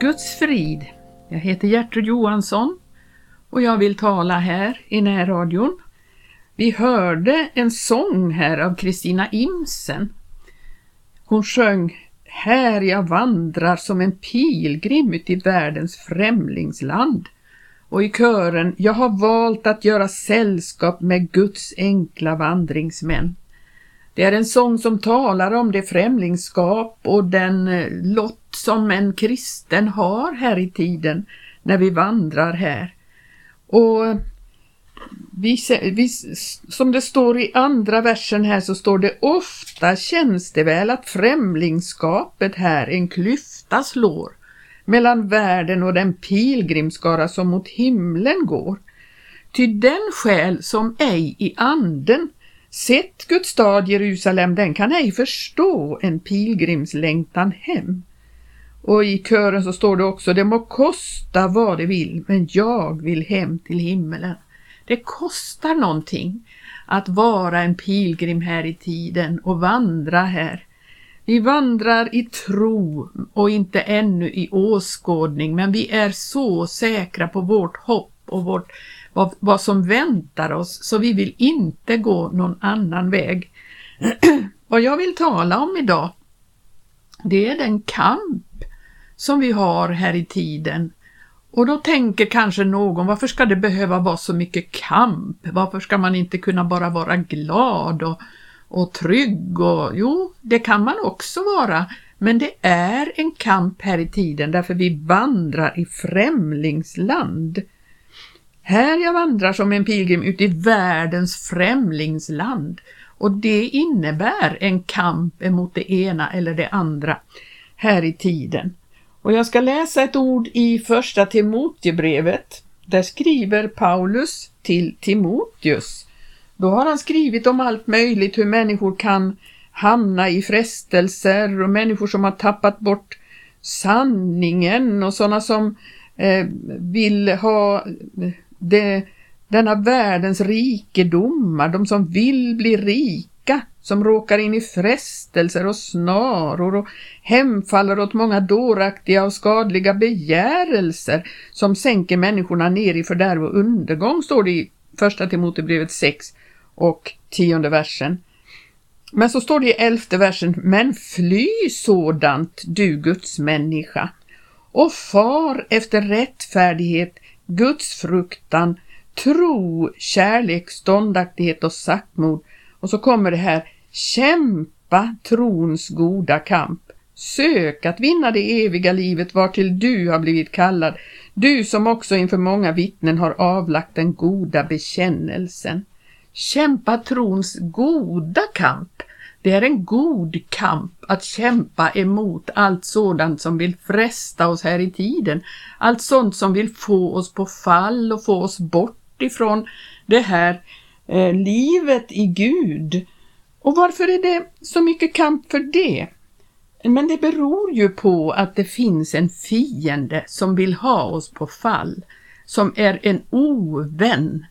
Guds frid. Jag heter Gertrud Johansson och jag vill tala här i närradion. Vi hörde en sång här av Kristina Imsen. Hon sjöng Här jag vandrar som en pilgrim ut i världens främlingsland. Och i kören Jag har valt att göra sällskap med Guds enkla vandringsmän. Det är en sång som talar om det främlingskap och den eh, lott som en kristen har här i tiden när vi vandrar här. Och vi, vi, som det står i andra versen här så står det ofta känns det väl att främlingskapet här en klyfta slår mellan världen och den pilgrimskara som mot himlen går. Ty den själ som ej i anden sett Guds stad Jerusalem, den kan ej förstå en pilgrimslängtan hem. Och i kören så står det också, det må kosta vad det vill, men jag vill hem till himmelen. Det kostar någonting att vara en pilgrim här i tiden och vandra här. Vi vandrar i tro och inte ännu i åskådning, men vi är så säkra på vårt hopp och vårt, vad, vad som väntar oss, så vi vill inte gå någon annan väg. vad jag vill tala om idag, det är den kamp som vi har här i tiden. Och då tänker kanske någon, varför ska det behöva vara så mycket kamp? Varför ska man inte kunna bara vara glad och, och trygg? Och, jo, det kan man också vara, men det är en kamp här i tiden därför vi vandrar i främlingsland. Här jag vandrar som en pilgrim ut i världens främlingsland och det innebär en kamp emot det ena eller det andra här i tiden. Och jag ska läsa ett ord i första Timoteusbrevet. Där skriver Paulus till Timoteus. Då har han skrivit om allt möjligt, hur människor kan hamna i frestelser och människor som har tappat bort sanningen och sådana som eh, vill ha det, denna världens rikedomar, de som vill bli rika, som råkar in i frestelser och snaror och hemfaller åt många dåraktiga och skadliga begärelser som sänker människorna ner i fördärv och undergång, står det i första Timoteusbrevet 6 och tionde versen. Men så står det i elfte versen, men fly sådant du Guds människa och far efter rättfärdighet, Guds fruktan, tro, kärlek, ståndaktighet och saktmod och så kommer det här, kämpa trons goda kamp. Sök att vinna det eviga livet vartill du har blivit kallad, du som också inför många vittnen har avlagt den goda bekännelsen. Kämpa trons goda kamp. Det är en god kamp att kämpa emot allt sådant som vill fresta oss här i tiden. Allt sånt som vill få oss på fall och få oss bort ifrån det här eh, livet i Gud. Och varför är det så mycket kamp för det? Men det beror ju på att det finns en fiende som vill ha oss på fall, som är en ovän.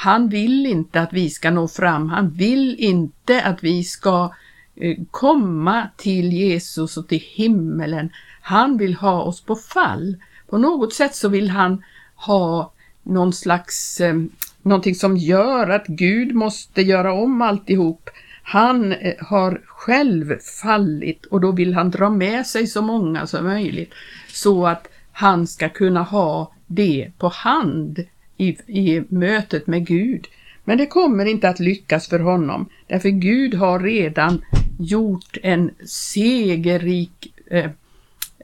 Han vill inte att vi ska nå fram, han vill inte att vi ska eh, komma till Jesus och till himmelen. Han vill ha oss på fall. På något sätt så vill han ha någon slags eh, någonting som gör att Gud måste göra om alltihop. Han eh, har själv fallit och då vill han dra med sig så många som möjligt så att han ska kunna ha det på hand i, i mötet med Gud. Men det kommer inte att lyckas för honom, därför Gud har redan gjort en segerrik eh,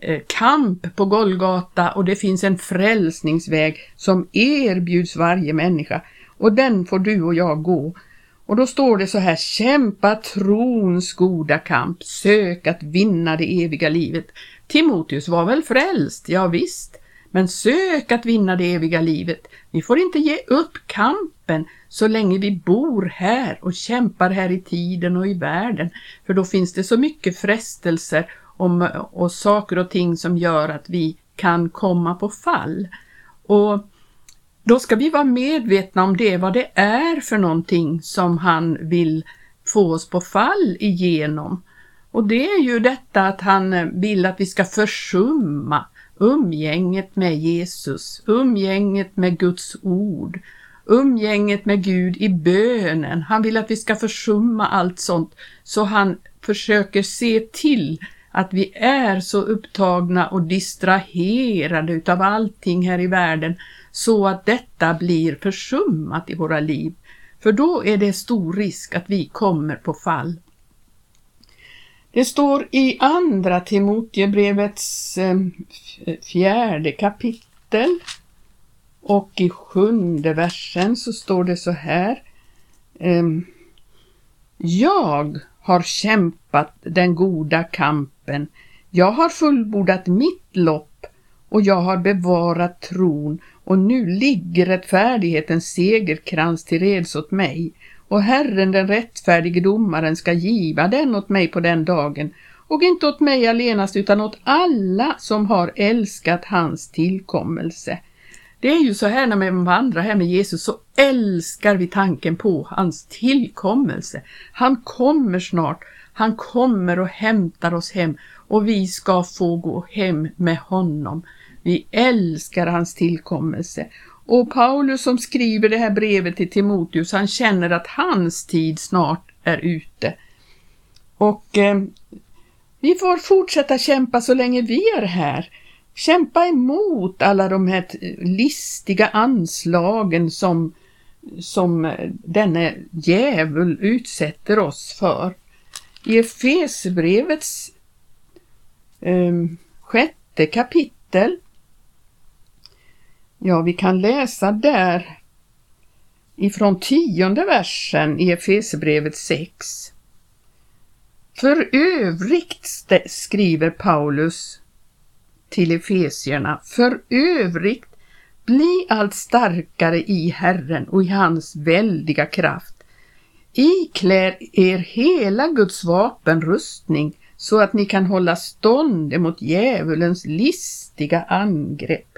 eh, kamp på Golgata och det finns en frälsningsväg som erbjuds varje människa och den får du och jag gå. Och då står det så här, kämpa trons goda kamp, sök att vinna det eviga livet. Timoteus var väl frälst, ja visst, men sök att vinna det eviga livet. Ni får inte ge upp kampen så länge vi bor här och kämpar här i tiden och i världen, för då finns det så mycket frestelser om, och saker och ting som gör att vi kan komma på fall. Och då ska vi vara medvetna om det, vad det är för någonting som han vill få oss på fall igenom. Och det är ju detta att han vill att vi ska försumma umgänget med Jesus, umgänget med Guds ord, umgänget med Gud i bönen. Han vill att vi ska försumma allt sånt så han försöker se till att vi är så upptagna och distraherade utav allting här i världen så att detta blir försummat i våra liv. För då är det stor risk att vi kommer på fall. Det står i andra Timotebrevets eh, fjärde kapitel och i sjunde versen så står det så här. Ehm, jag har kämpat den goda kampen. Jag har fullbordat mitt lopp och jag har bevarat tron och nu ligger rättfärdighetens segerkrans till reds åt mig och Herren den rättfärdige domaren ska giva den åt mig på den dagen och inte åt mig allenast utan åt alla som har älskat hans tillkommelse. Det är ju så här när man vandrar här med Jesus så älskar vi tanken på hans tillkommelse. Han kommer snart, han kommer och hämtar oss hem och vi ska få gå hem med honom. Vi älskar hans tillkommelse. Och Paulus som skriver det här brevet till Timoteus, han känner att hans tid snart är ute. Och eh, vi får fortsätta kämpa så länge vi är här. Kämpa emot alla de här listiga anslagen som, som denne djävul utsätter oss för. I Efesbrevets eh, sjätte kapitel Ja, vi kan läsa där ifrån tionde versen i Efesebrevet 6. För övrigt skriver Paulus till Efesierna, för övrigt bli allt starkare i Herren och i hans väldiga kraft. Iklär er hela Guds vapenrustning så att ni kan hålla stånd emot djävulens listiga angrepp.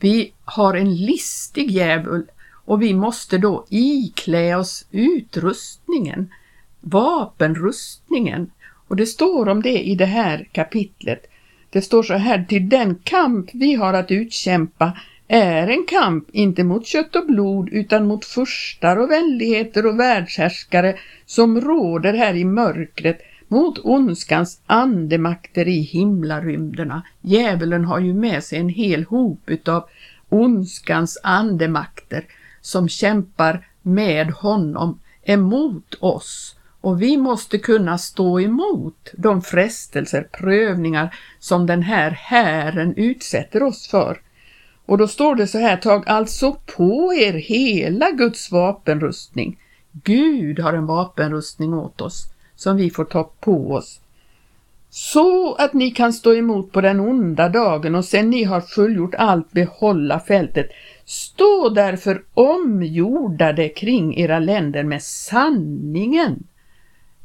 Vi har en listig djävul och vi måste då iklä oss utrustningen, vapenrustningen. Och det står om det i det här kapitlet. Det står så här, till den kamp vi har att utkämpa är en kamp inte mot kött och blod utan mot furstar och vänligheter och världshärskare som råder här i mörkret mot ondskans andemakter i himlarymderna. Djävulen har ju med sig en hel hop utav ondskans andemakter som kämpar med honom emot oss och vi måste kunna stå emot de frestelser, prövningar som den här hären utsätter oss för. Och då står det så här, tag alltså på er hela Guds vapenrustning. Gud har en vapenrustning åt oss som vi får ta på oss. Så att ni kan stå emot på den onda dagen och sen ni har fullgjort allt behålla fältet. Stå därför omjordade kring era länder med sanningen.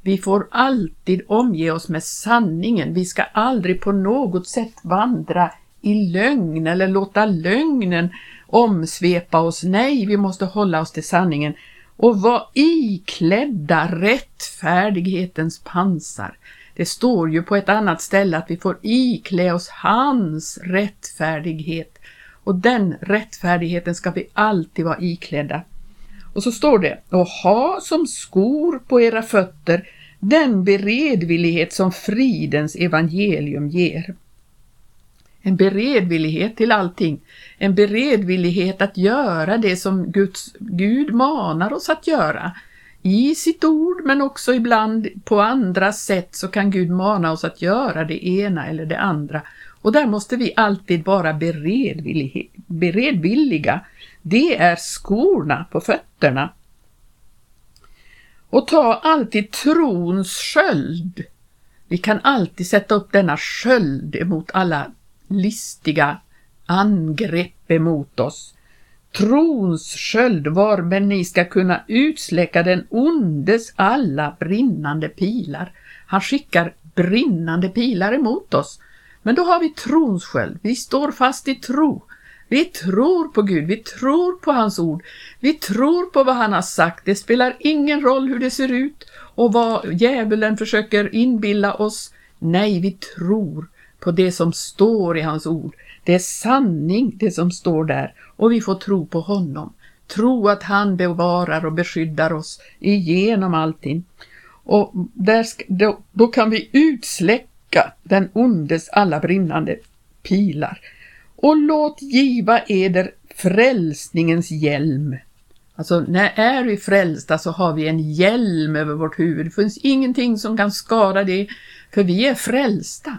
Vi får alltid omge oss med sanningen. Vi ska aldrig på något sätt vandra i lögn eller låta lögnen omsvepa oss. Nej, vi måste hålla oss till sanningen och var iklädda rättfärdighetens pansar. Det står ju på ett annat ställe att vi får iklä oss hans rättfärdighet och den rättfärdigheten ska vi alltid vara iklädda. Och så står det, och ha som skor på era fötter den beredvillighet som fridens evangelium ger. En beredvillighet till allting, en beredvillighet att göra det som Guds, Gud manar oss att göra. I sitt ord men också ibland på andra sätt så kan Gud mana oss att göra det ena eller det andra. Och där måste vi alltid vara beredvilliga. Det är skorna på fötterna. Och ta alltid trons sköld. Vi kan alltid sätta upp denna sköld emot alla listiga angrepp emot oss. Trons sköld varmed ni ska kunna utsläcka den ondes alla brinnande pilar. Han skickar brinnande pilar emot oss. Men då har vi trons sköld. Vi står fast i tro. Vi tror på Gud, vi tror på hans ord, vi tror på vad han har sagt. Det spelar ingen roll hur det ser ut och vad djävulen försöker inbilla oss. Nej, vi tror på det som står i hans ord. Det är sanning det som står där och vi får tro på honom. Tro att han bevarar och beskyddar oss igenom allting. Och där då, då kan vi utsläcka den ondes alla brinnande pilar. Och låt giva eder frälsningens hjälm. Alltså när är vi frälsta så har vi en hjälm över vårt huvud. Det finns ingenting som kan skada det, för vi är frälsta.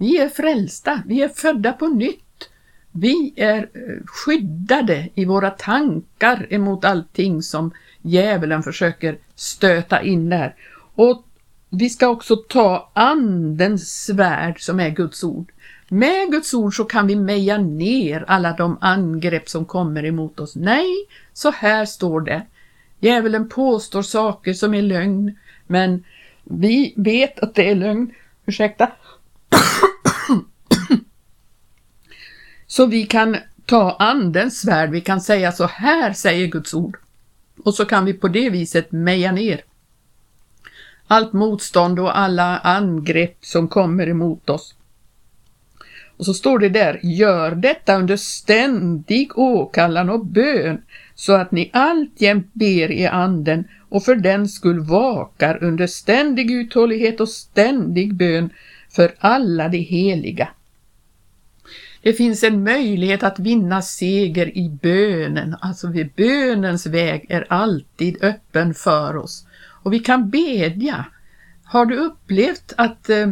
Vi är frälsta, vi är födda på nytt. Vi är eh, skyddade i våra tankar emot allting som djävulen försöker stöta in där. Och vi ska också ta andens svärd som är Guds ord. Med Guds ord så kan vi meja ner alla de angrepp som kommer emot oss. Nej, så här står det. Djävulen påstår saker som är lögn, men vi vet att det är lögn. Ursäkta. Så vi kan ta andens svärd, vi kan säga så här säger Guds ord. Och så kan vi på det viset meja ner allt motstånd och alla angrepp som kommer emot oss. Och så står det där, gör detta under ständig åkallan och bön så att ni alltjämt ber i anden och för den skull vakar under ständig uthållighet och ständig bön för alla de heliga. Det finns en möjlighet att vinna seger i bönen, alltså vid bönens väg är alltid öppen för oss. Och vi kan bedja. Har du upplevt att eh,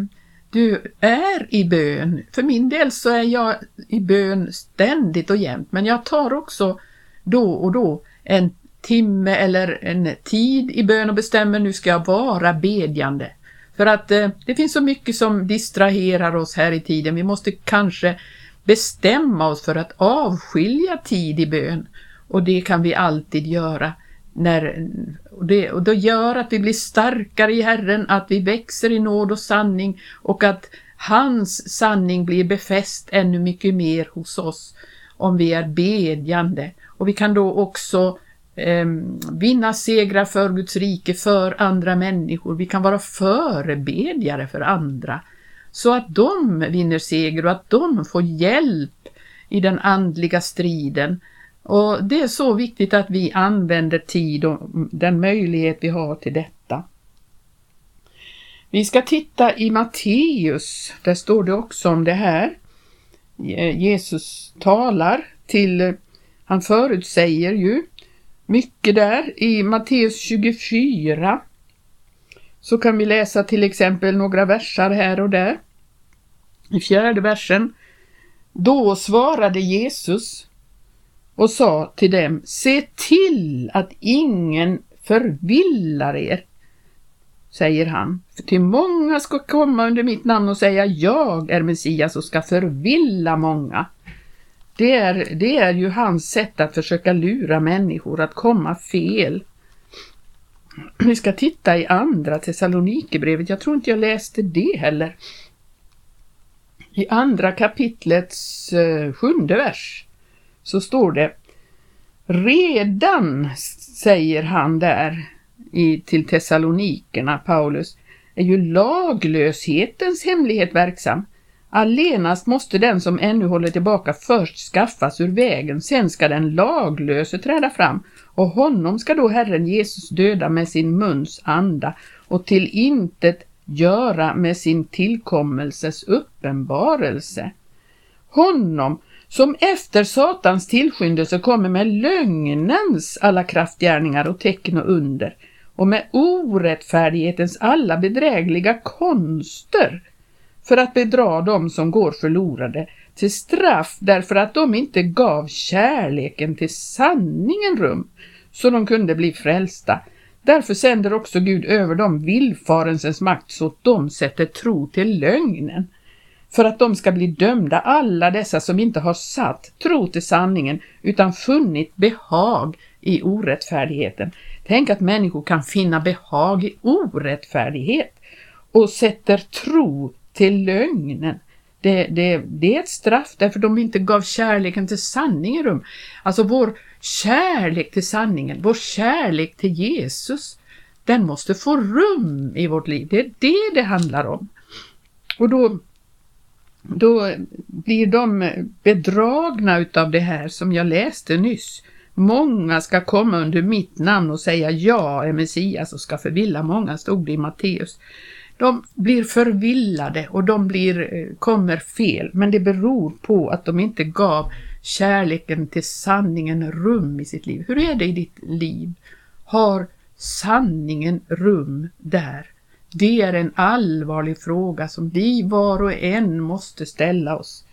du är i bön? För min del så är jag i bön ständigt och jämt, men jag tar också då och då en timme eller en tid i bön och bestämmer nu ska jag vara bedjande. För att eh, det finns så mycket som distraherar oss här i tiden. Vi måste kanske bestämma oss för att avskilja tid i bön. Och det kan vi alltid göra. När, och, det, och det gör att vi blir starkare i Herren, att vi växer i nåd och sanning och att hans sanning blir befäst ännu mycket mer hos oss om vi är bedjande. Och vi kan då också eh, vinna segrar för Guds rike, för andra människor. Vi kan vara förebedjare för andra så att de vinner seger och att de får hjälp i den andliga striden. Och det är så viktigt att vi använder tid och den möjlighet vi har till detta. Vi ska titta i Matteus, där står det också om det här. Jesus talar till, han förutsäger ju mycket där i Matteus 24. Så kan vi läsa till exempel några versar här och där. I fjärde versen. Då svarade Jesus och sa till dem, se till att ingen förvillar er, säger han. För till många ska komma under mitt namn och säga jag är Messias och ska förvilla många. Det är, det är ju hans sätt att försöka lura människor att komma fel. Vi ska titta i andra Thessalonikerbrevet, jag tror inte jag läste det heller. I andra kapitlets eh, sjunde vers så står det Redan, säger han där i, till Thessalonikerna, Paulus, är ju laglöshetens hemlighet verksam. Allenast måste den som ännu håller tillbaka först skaffas ur vägen, sen ska den laglöse träda fram och honom ska då Herren Jesus döda med sin muns anda och till intet göra med sin tillkommelses uppenbarelse. Honom som efter Satans tillskyndelse kommer med lögnens alla kraftgärningar och tecken och under och med orättfärdighetens alla bedrägliga konster för att bedra dem som går förlorade till straff därför att de inte gav kärleken till sanningen rum så de kunde bli frälsta. Därför sänder också Gud över dem villfarelsens makt så att de sätter tro till lögnen för att de ska bli dömda alla dessa som inte har satt tro till sanningen utan funnit behag i orättfärdigheten. Tänk att människor kan finna behag i orättfärdighet och sätter tro till lögnen. Det, det, det är ett straff därför de inte gav kärleken till sanningen rum. Alltså vår kärlek till sanningen, vår kärlek till Jesus, den måste få rum i vårt liv. Det är det det handlar om. Och då då blir de bedragna utav det här som jag läste nyss. Många ska komma under mitt namn och säga ja är Messias och ska förvilla många, stod det i Matteus. De blir förvillade och de blir, eh, kommer fel, men det beror på att de inte gav kärleken till sanningen rum i sitt liv. Hur är det i ditt liv? Har sanningen rum där? Det är en allvarlig fråga som vi var och en måste ställa oss.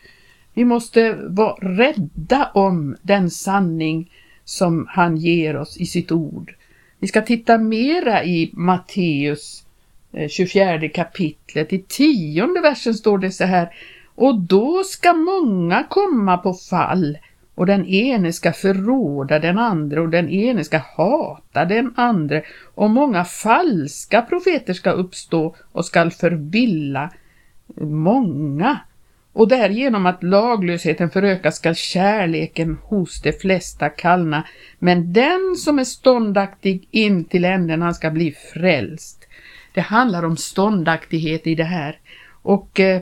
Vi måste vara rädda om den sanning som han ger oss i sitt ord. Vi ska titta mera i Matteus eh, 24 kapitlet. I tionde versen står det så här. Och då ska många komma på fall och den ene ska förråda den andra och den ene ska hata den andra och många falska profeter ska uppstå och skall förvilla många. Och därigenom att laglösheten förökas skall kärleken hos de flesta kallna, men den som är ståndaktig in till änden han ska bli frälst. Det handlar om ståndaktighet i det här och eh, eh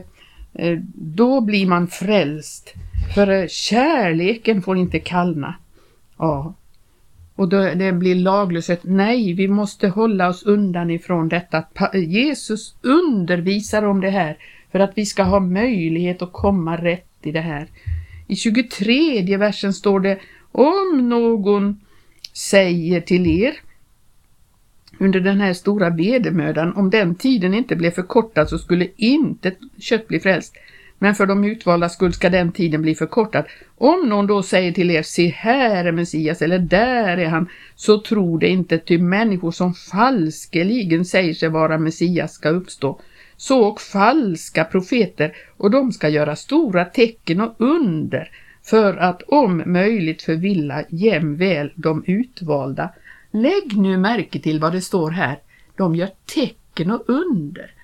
Eh, då blir man frälst. För eh, kärleken får inte kallna. Ja. Och då det blir laglöshet. Nej, vi måste hålla oss undan ifrån detta. Jesus undervisar om det här för att vi ska ha möjlighet att komma rätt i det här. I 23 versen står det om någon säger till er under den här stora vedermödan, om den tiden inte blev förkortad så skulle inte kött bli frälst men för de utvalda skull ska den tiden bli förkortad. Om någon då säger till er, se här är Messias eller där är han, så tro det inte, ty människor som falskeligen säger sig vara Messias ska uppstå. Så och falska profeter, och de ska göra stora tecken och under, för att om möjligt förvilla jämväl de utvalda. Lägg nu märke till vad det står här. De gör tecken och under.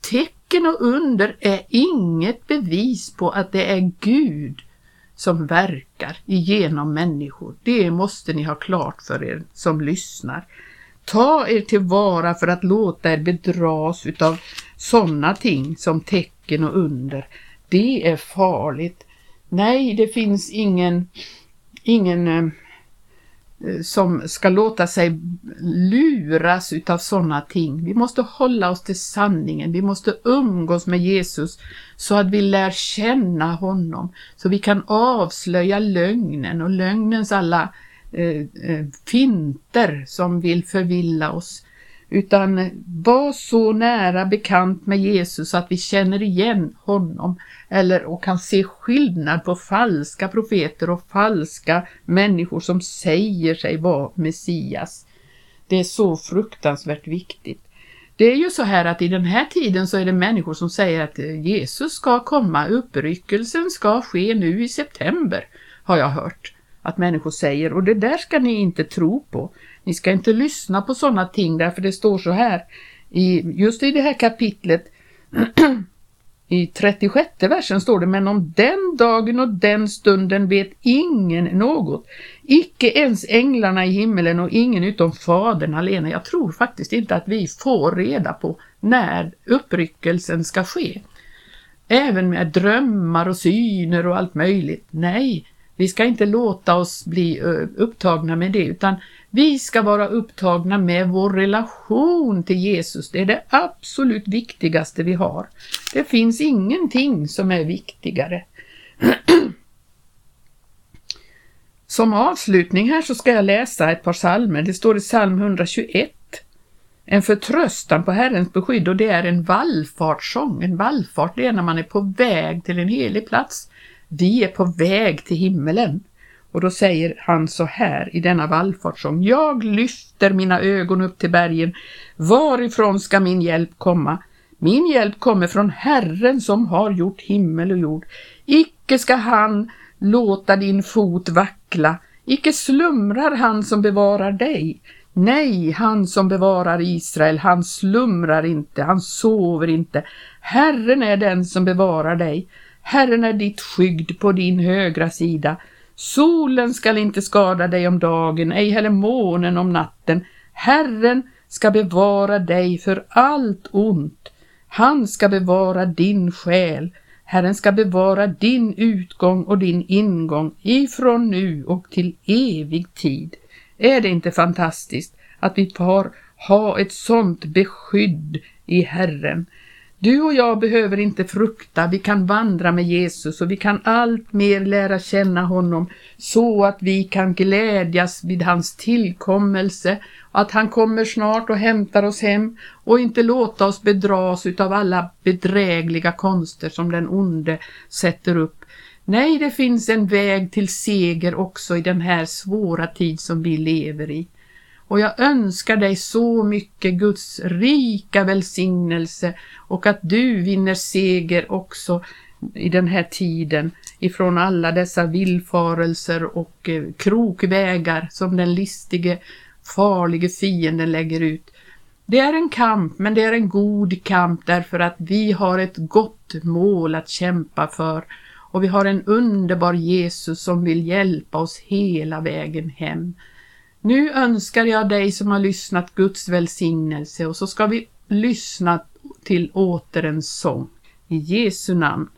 Tecken och under är inget bevis på att det är Gud som verkar genom människor. Det måste ni ha klart för er som lyssnar. Ta er tillvara för att låta er bedras utav sådana ting som tecken och under. Det är farligt. Nej, det finns ingen, ingen eh, Eh, som ska låta sig luras utav sådana ting. Vi måste hålla oss till sanningen, vi måste umgås med Jesus så att vi lär känna honom, så vi kan avslöja lögnen och lögnens alla eh, eh finter som vill förvilla oss utan var så nära bekant med Jesus att vi känner igen honom eller och kan se skillnad på falska profeter och falska människor som säger sig vara Messias. Det är så fruktansvärt viktigt. Det är ju så här att i den här tiden så är det människor som säger att Jesus ska komma, uppryckelsen ska ske nu i september, har jag hört att människor säger och det där ska ni inte tro på. Ni ska inte lyssna på sådana ting därför det står så här i, just i det här kapitlet i 36 versen står det men om den dagen och den stunden vet ingen något. Icke ens änglarna i himmelen och ingen utom fadern alena. Jag tror faktiskt inte att vi får reda på när uppryckelsen ska ske. Även med drömmar och syner och allt möjligt. Nej, vi ska inte låta oss bli upptagna med det utan vi ska vara upptagna med vår relation till Jesus. Det är det absolut viktigaste vi har. Det finns ingenting som är viktigare. Som avslutning här så ska jag läsa ett par salmer. Det står i psalm 121. En förtröstan på Herrens beskydd och det är en vallfartssång. En vallfart det är när man är på väg till en helig plats. Vi är på väg till himmelen. Och då säger han så här i denna vallfartsång. Jag lyfter mina ögon upp till bergen. Varifrån ska min hjälp komma? Min hjälp kommer från Herren som har gjort himmel och jord. Icke ska han låta din fot vackla. Icke slumrar han som bevarar dig. Nej, han som bevarar Israel, han slumrar inte, han sover inte. Herren är den som bevarar dig. Herren är ditt skydd på din högra sida. Solen skall inte skada dig om dagen, ej heller månen om natten. Herren ska bevara dig för allt ont. Han ska bevara din själ. Herren ska bevara din utgång och din ingång ifrån nu och till evig tid. Är det inte fantastiskt att vi får ha ett sånt beskydd i Herren? Du och jag behöver inte frukta, vi kan vandra med Jesus och vi kan allt mer lära känna honom så att vi kan glädjas vid hans tillkommelse, att han kommer snart och hämtar oss hem och inte låta oss bedras utav alla bedrägliga konster som den onde sätter upp. Nej, det finns en väg till seger också i den här svåra tid som vi lever i. Och jag önskar dig så mycket Guds rika välsignelse och att du vinner seger också i den här tiden ifrån alla dessa villfarelser och eh, krokvägar som den listige, farlige fienden lägger ut. Det är en kamp, men det är en god kamp därför att vi har ett gott mål att kämpa för och vi har en underbar Jesus som vill hjälpa oss hela vägen hem. Nu önskar jag dig som har lyssnat Guds välsignelse och så ska vi lyssna till åter en sång. I Jesu namn.